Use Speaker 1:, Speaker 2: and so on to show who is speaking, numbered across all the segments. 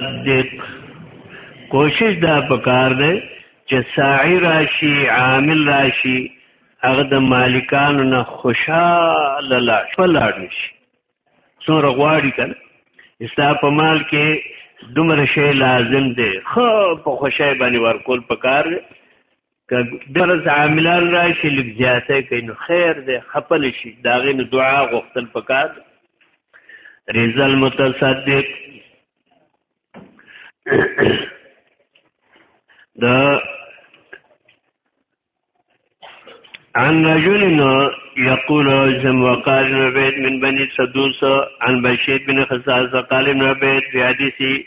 Speaker 1: صدق کوشش دا پکار دی چې ساعی راشي عامل راشي هغه د مالکانو نه خوشاله لا فلاړ نشي څوره غواړي کنه استا په مال کې دومره شی لازم دی خو په خوشای باندې ورکول پکار دی که درس عاملان راشي لږ زیاته کوي نو خیر دی خپل شي دا غي نو دعا غوښتل پکار رضا المتصدق دا عن رجل يقول زم وقال عبيد من بني سدوس عن بشير بن خزاز قال ابن عبيد في حديث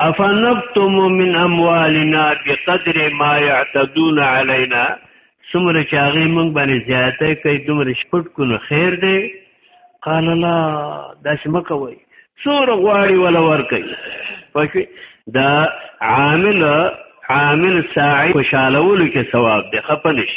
Speaker 1: افنبتم من اموالنا بقدر ما يعتدون علينا سمره چاغي مونږ باندې زیاته کوي دومره شپټ کو نو خیر دی قال لا دا شمه کوي سور غواړي ولا ور کوي پښې دا عامل عامل ساعي خوشالولو کې ثواب دی خپنش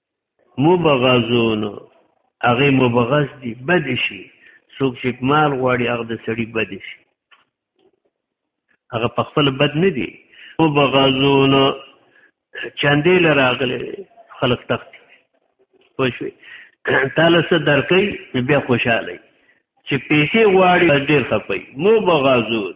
Speaker 1: مبغزون هغه مبغز دي بد شي څوک چې مال غواړي هغه د سړي بد شي هغه په خپل بد نه دي مبغزون چاندې لراغله خلق تخت پښوی تعالی سره درکې بیا خوشاله چې پیسې غواړي ډېر خپي مبغزون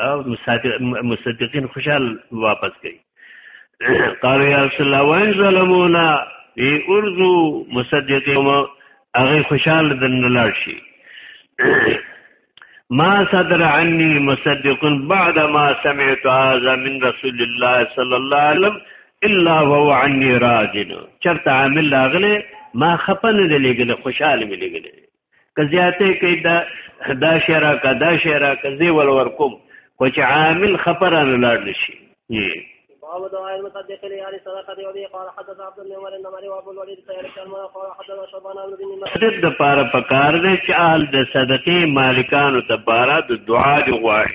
Speaker 1: او مصدقین خوشحال واپس کوي قالو یا رسول الله وان ظلمونا ای ارزو مصدقین هغه خوشحال دنلار شي ما صدر عني مصدق بعد ما سمعت هذا من رسول الله صلى الله عليه وسلم الا وهو عني راض چرته عامل لاغله ما خپن دې لګله خوشاله مې لګله که زیاته کوي دا دا شعر کا دا شعر کا زی ول ور کوم خو چې عامل خبره نه لاړ نشي
Speaker 2: باب دعاء المصدق لأهل الصدقة وبه قال حدثنا عبد الله بن عمر وابو الوليد سير الشرمان قال حدثنا شعبان بن بن مسعود
Speaker 1: د پاره پکار دي چې اهل د صدقې مالکانو د بارا د دعا دی غواړي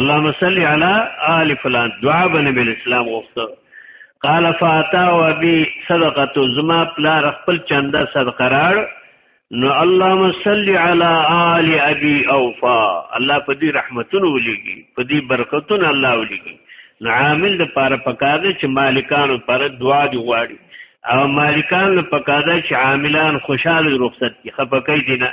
Speaker 1: اللهم صل علی آل فلان دعا بنبی الاسلام غوښته قال فاتا و ابي صدقه زما پلار خپل چنده صدقه راړ نو اللهم صل علی آل ابي اوفا الله په دې رحمتونو ولېږي په دې برکتونو الله ولېږي نو عامل د پاره پکار دی چې مالکانو پر دعا دی غواړي او مالکان په کاده چې عاملان خوشاله رخصت کی خپکې دي نه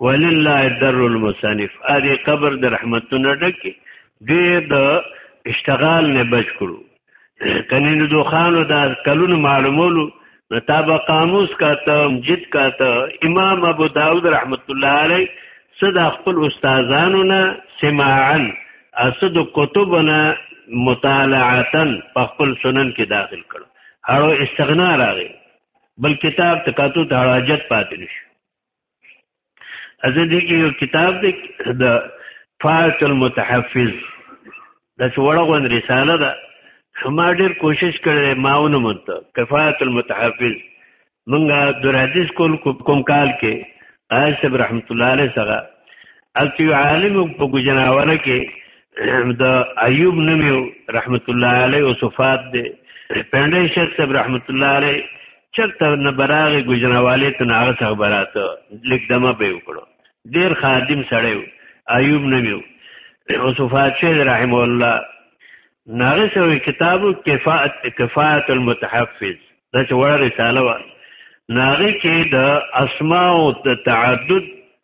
Speaker 1: ولله در المصنف اری قبر د رحمتونو ډکه ډیر د اشتغال نه بچ کړو کني نو دوخانو دا کلونو معلومولو نو تابع قاموس کاته مسجد کاته امام ابو داود رحمت الله علی صد خپل استادانو نه سماعا اسد کتبنا مطالعه په خپل سنن کې داخل کړو هغه استغنا راغی بل کتاب تکاتو ته حاجت پاتې نشو ازه دې کې یو کتاب دی د فاعل المتحفظ دا چې وړه غون رساله ده ما ډېر کوشش کړی ما ونه مونته کفایت المتحفظ مونږه د حدیث کول کوم کال کې قاسم رحمت الله علیه سره الکی عالم په ګجناوره کې د ایوب نوم رحمت الله علیه او صفات دی پنده شیخ صاحب رحمت الله علیه چرته نه براغه ګجنواله ته نه هغه خبراته لیک دمه به وکړو ډیر خادم سړیو ایوب نبیو او صفات شهید رحم الله ناغه سوی کتابو کفایت کفایت المتحفظ دا چې وړه رساله و ناغه کې د اسماء او د تعدد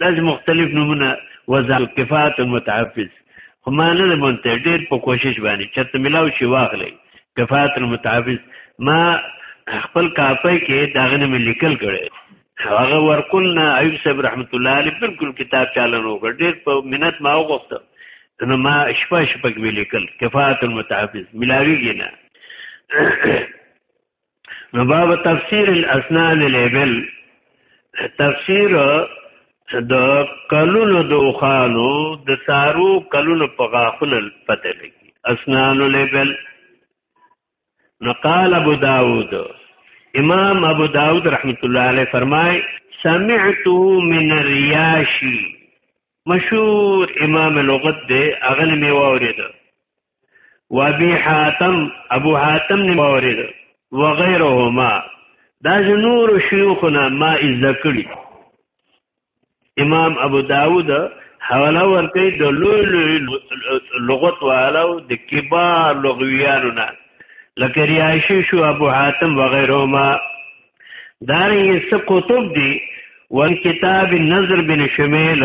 Speaker 1: دا چې مختلف نمونه وضع کفات المتعفز خو ما نه مونته ډیر په کوشش باندې چرته ملاو شي واخلې کفات المتعفز ما خپل کاپي کې داغه نه لیکل کړي هغه ورکلنا ایوب صاحب رحمت الله علیه بالکل کتاب چالنو کړ ډیر په منت ما وغوښته نو ما شپه شپه کې لیکل کفات المتعفز ملاویږي نه نو باب تفسیر الاسنان الابل تفسیر د کلونو د اوخانو د سارو کلونو په غاخونه پته لګي اسنان الابل نقال ابو داود امام ابو داود رحمت الله علیه فرمای سمعته من الرياشي مشهور امام لغت دی اغل می واورید وابي حاتم ابو حاتم نه مورید وغيرهما دا نور شيوخنا ما ذکري امام ابو داود حواله ورکړي د لوی لوی لغت والو د کبار لغویانو نه لکه ریاشی شو ابو حاتم وغيرهما دا یې څه کتب دي ول کتاب نظر بن شمیل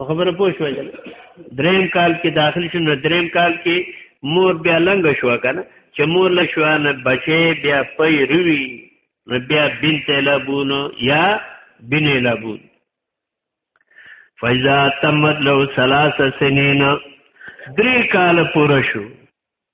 Speaker 1: په خبره پوه شوي دریم کال کې داخل شو نو دریم کال کې مور بیا لنګ شو کنه چې مور له شو نه بچي بیا پي روي نو بیا بنت لبون یا بن لبون فاذا تمت له ثلاث سنين درې کال پوره شو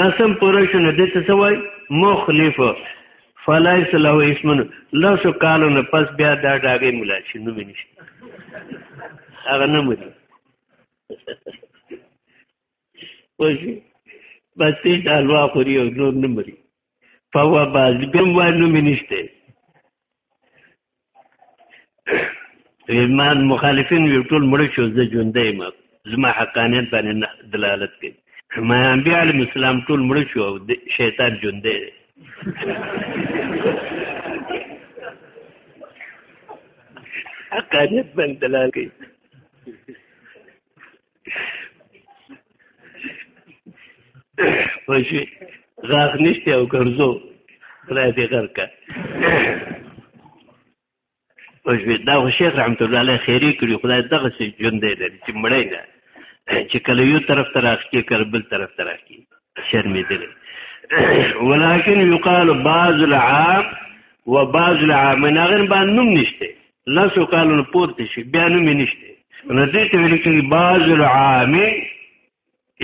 Speaker 1: لسم پوره شو نو دې ته څه وای مخلف فلایس له اسمن لاسو کالو نه پس بیا دا ډاګې مولا شي نو مې نشته هغه نه مري وځي بس دې ډالوا خوري او نور نه مري په و باز ګم وای نو مې نشته ایمان مخالفین یو ټول مړ شو زه ژوندې ما زما حقانیت باندې دلالت کوي ما انبیاء علیهم السلام ټول مړ شو او شیطان ژوندې حقانیت باندې دلالت کوي پښې غاغ نشته او ګرځو خدای دې غرکه پښې دا شیخ رحمت الله علیه خیری کړی خدای دغه سي ژوند دی چې مړی نه چې کله یو طرف ته راختی کله بل طرف ته راختی شرمېدل ولكن يقال بعض العام وبعض العام من غير باندې نوم نشته لاسو کالونو پورته شي بیا نوم نشته نو دې ته ویل کېږي بعض العامین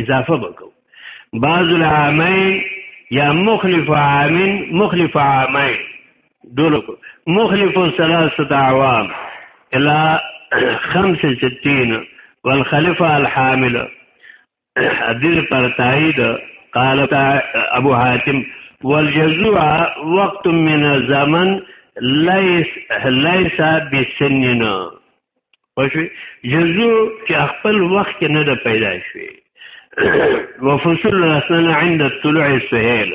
Speaker 1: اضافه وکړو بعض العامین یا مخلف عامین مخلف عامین دولو مخلف ثلاثه اعوام الى 65 والخلفه الحامله حدیث پر تایید قال ابو حاتم والجزوع وقت من الزمن ليس ليس بسننا پښې جزو چې خپل وخت نه د پیدا شوی وفصل الاسنان عند الطلوع السهيل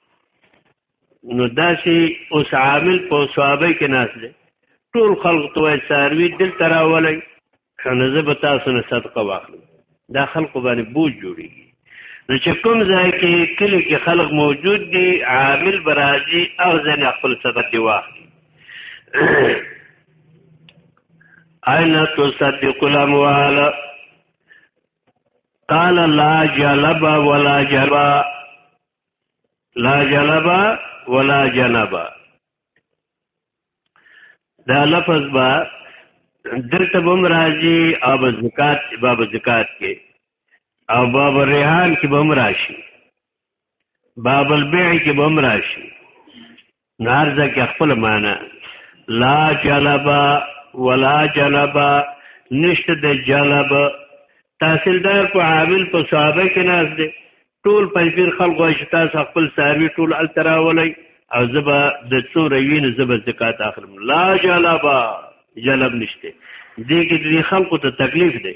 Speaker 1: نو داسې اوس عامل په صحابه کې ناس دی ټول خلق ته وایي ساروي دل ترا ولای کنه زه به تاسو نه صدقه واخلم دا خلق باندې بوج جوړیږي نو چې کوم ځای کې کلی کې خلق موجود دي عامل برازي او ځنه خپل صدقه دی واخلي اين تصدق الاموال قال لا جلب ولا جرا لا جلبا ولا جنبا دا لفظ با دلته بم راځي او زکات باب زکات کې او باب الرهان کې بم راشي باب البيع کې بم راشي نو هر ځای کې خپل معنا لا جلبا ولا جلبا نشته د جلب تحصیلدار په عامل په صحابه کې ناز دی ټول پنځیر خلکو چې تاسو خپل ساروي ټول التراولي او زبا د څو روین زبا زکات اخلم لا جلبا جلب نشته دې کې دې خلکو ته تکلیف دی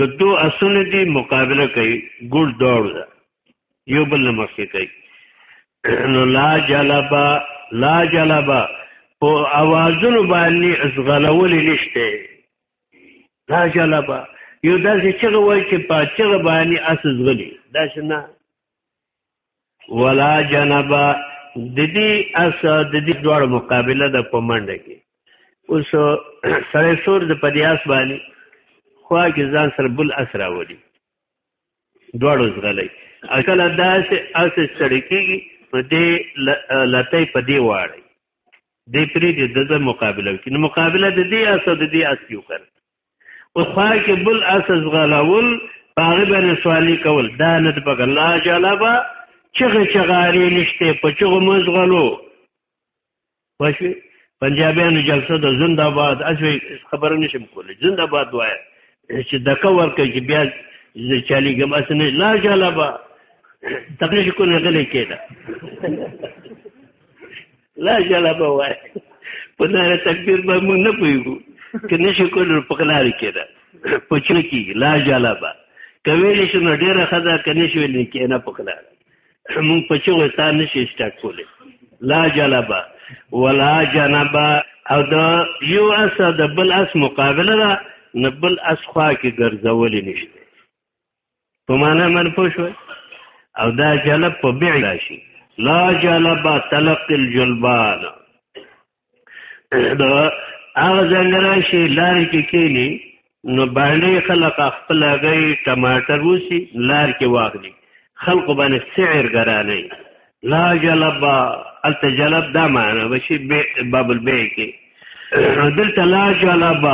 Speaker 1: د دو اسونه دی مقابله کوي ګل دور ده یو بل مخکې کوي نو لا جلبا لا جلبا په اوازونو باندې ازغلول نشته لا جلبا یو داسې چغه وای چې په چغه باندې اس ازغلی دا شنه ولا جنبا د دې اس د دې دوړ مقابله د پمنډه کې اوس سره سور د پدیاس باندې خوا کې ځان سره بل اثر راوړي دوړ زغلې اصل داس اس سړکیږي په دې لته په دې واړي دې پری دې د مقابله کې نو مقابله د دې اس د دې اس یو کړ او خوا کې بل اساس غلاول هغه باندې سوالی کول دا نه د بګ الله جلبا چغه چغاری نشته په چغه مزغلو واښوي پنجابیانو جلسه د زنده باد اجوي خبر نشم کولای زنده باد وای چې دکا ورکه چې بیا د چالي ګم اسنه لا جلبا تقریش کو نه غلې کېده لا جلب وای په ناره تکبیر به مونږ نه پویګو که نشي کول په قلار کې ده په چل کې لا جلب کوي چې نو ډیره خدا کني شو نه کې نه په قلار مونږ په چوغه تا نشي سٹارټ کولې لا جلب ولا جنب او دا یو اس د بل اس مقابله ده نه بل اس خوا کې ګرځول نشته په معنا من پوه شو او دا جلب په بیع راشي لا جلب تلق الجلبان دا هغه ځنګ راشي لارې کې کېني نو باندې خلق خپل غي ټماټر وسی لار کې واخلي خلق باندې سعر ګرانه لا جلب الته جلب دا معنا بشي باب البيع کې دلته لا جلب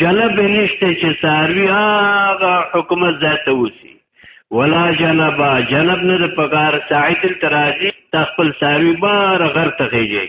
Speaker 1: جلب نشته چې ساروی هغه حکومت ذات وسی ولا جلب جلب نه د پکار ساعت تراجی تخپل ساروی بار غر تخیږي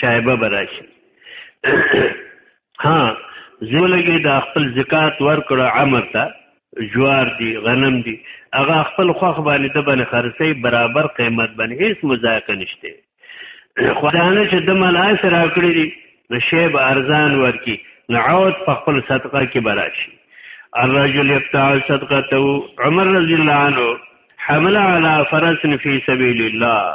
Speaker 1: شایبه براشي ها زولګي د خپل زکات ورکړه عمر ته جوار دي غنم دي هغه خپل خوخ باندې د باندې خرڅي برابر قیمت باندې هیڅ مزایقه نشته خدانه چې د ملای سره کړی دي نو شیب ارزان ورکی نو عود په خپل صدقه کې براشي الرجل يبتاع صدقته عمر رضی الله عنه حمل على فرس في سبيل الله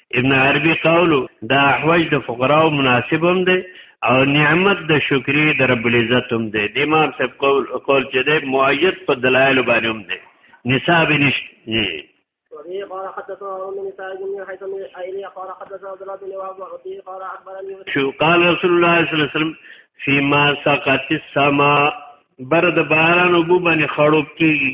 Speaker 1: ابن عربي قول دا احوج د فقراو مناسب هم دی او نعمت د شکرې د رب العزت هم دی د امام صاحب قول قول چې دی مؤید په دلایل باندې هم دی نصاب نشته
Speaker 2: وفيه قال حدثنا هارون بن سعيد بن حيث بن ايلي قال حدثنا عبد الله بن وهب وفيه قال اخبرني
Speaker 1: شو قال رسول الله صلى الله عليه وسلم فيما سقط السماء برد باران وبو باندې خړوب کیږي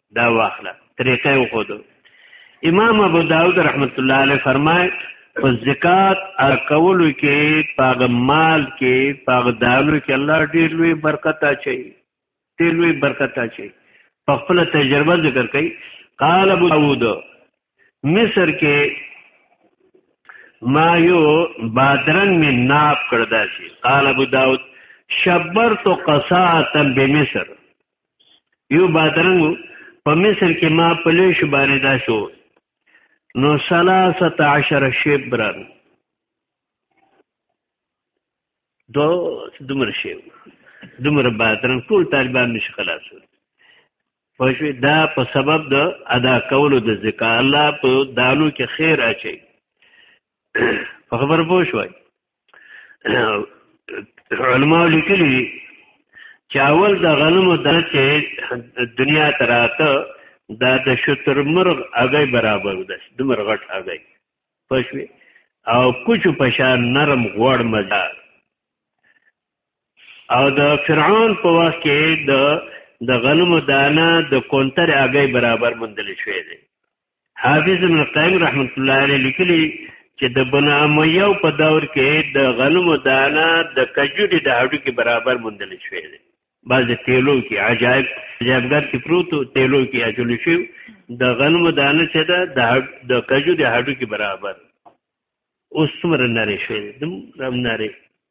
Speaker 1: دا واخله طریقې وخدو امام ابو داود رحمت الله علیه فرمای په زکات ارکولو کې پاغ مال کې پاغ دالو کې الله ډیر لوی برکت اچي ډیر لوی برکت اچي په خپل تجربه ذکر کوي قال ابو داود مصر کې ما یو بادرنګ می ناب کړدا شي قال ابو داود شبرت قصاتا بمصر یو بادرنګ په مصر کې ما په لوی شو باندې دا شو نو سلاسة عشر شبرن دو دمر شی دمر بادرنګ ټول طالبان نشي خلاصول پښوی دا په سبب د ادا کولو د ذکا الله په دانو کې خیر اچي په خبر پوه شوي علماء لیکلي چې اول د غنمو د چې دنیا تراته دا د شتر مرغ اگې برابر ده د مرغټ اگې پښوی او کوچو پشان نرم غوړ مزه او د فرعون په وخت کې د د غنمو دانه د کونتر اگې برابر مندل شوې ده حافظ ابن قیم رحمت الله علیه لیکلی چې د بن امیه په دور کې د غنم دانه د کجوري د هډو کې برابر مندل شوې ده بعض تیلو کې عجایب عجایبګر کې پروتو تیلو کې اچول شي د غنم دانه چې ده د کجوري هډو کې برابر اوس څومره نری شوې ده دم نری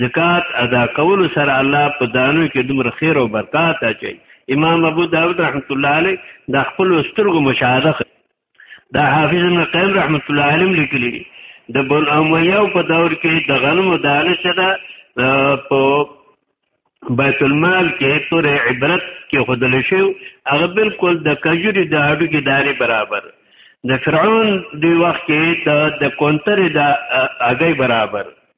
Speaker 1: زکات ادا کول سره الله په دانو کې دومره خیر او برکات اچي امام ابو داود رحمت الله علیه د خپل سترګو مشاهده دا حافظ ابن قیم رحمت الله علیه لیکلی دی د بن امیه په دور کې د غنمو دانه شته په بیت المال کې پر عبرت کې خدل شو هغه بالکل د کجوري د هډو کې داري برابر د فرعون دی وخت کې د کونتر د اګي برابر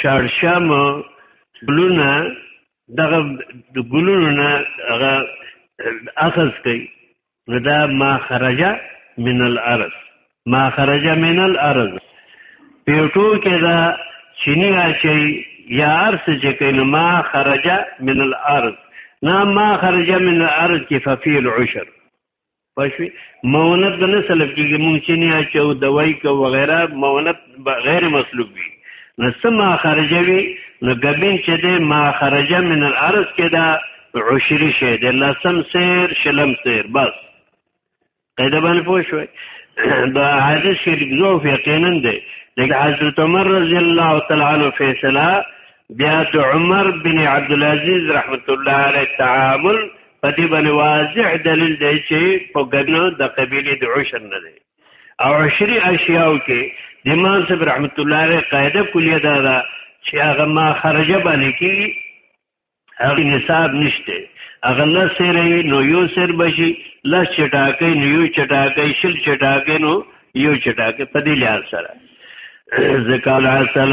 Speaker 1: شړشم ګلونه دغه د ګلونو نه هغه اخذ کوي نو دا ما خرجه من الارض ما خرجه من الارض پیټو کې دا چینی اچي یا ارس چې کینو ما خرجه من الارض نه ما خرجه من الارض کې ففي العشر پښوی مونت د نه سلب کیږي مونږ چې نه اچو دوای کو وغیرہ مونت غیر مسلوب وي نو سم خرجوي نو غبین چې د ما خرج من الارض کې دا عشری شه د لسم سیر شلم سیر بس قاعده باندې پوه شوي دا حدیث شریف زو یقینا دی د حضرت عمر رضی الله تعالی عنہ فیصله بیا د عمر بن عبد العزيز رحمت الله علیه تعامل په دې باندې واضح دلیل دی چې په ګنو د قبيله د عشر نه دی او عشري اشیاو کې د امام صاحب رحمت الله علیه قاعده کلیه دا ده چې هغه ما خرجه باندې کې هغه نصاب نشته هغه نه سره نو یو سر بشي لس چټاکې نو یو چټاکې شل چټاکې نو یو چټاکې په دې لحاظ سره ذکر اصل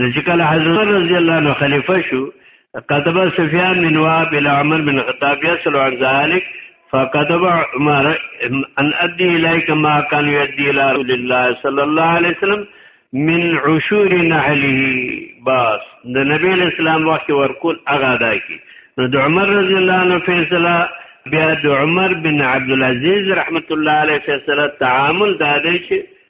Speaker 1: چې کله حضرت رضی الله عنه خلیفہ شو كتب سفيان بن وهب الى عمر بن الخطاب يسأل عن ذلك فكتب عمر ان ادي اليك ما كان يدي الى رسول الله صلى الله عليه وسلم من عشور نحله باس د نبی اسلام وخت ورکول اغا دا کی نو د عمر رضی الله عنه فیصله بیا د عمر بن عبد العزيز رحمت الله علیه فیصله تعامل دا دی چې